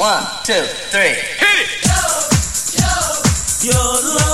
One, two, three. Hit it! Your love.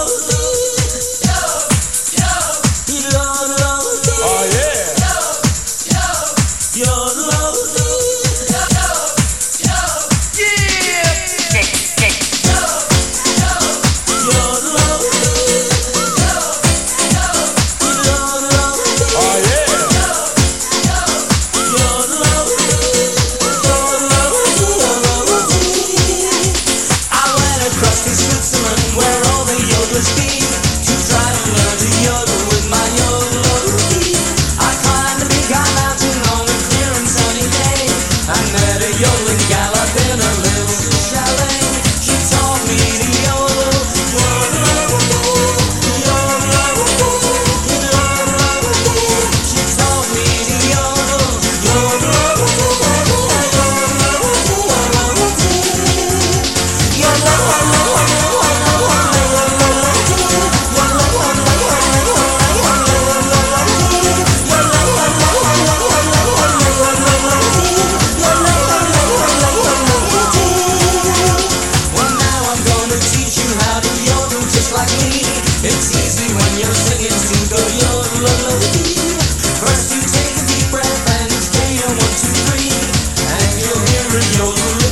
Ten, nine,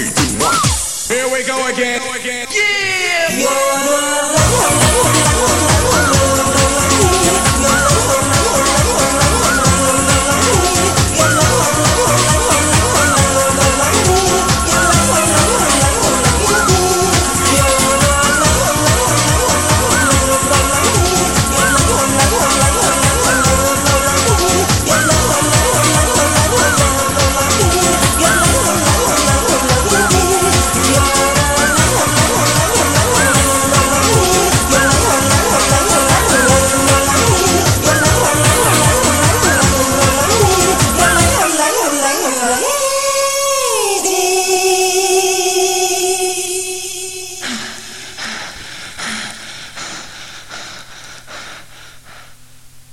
three, two, one. Here we go again. Here we go again. Yeah.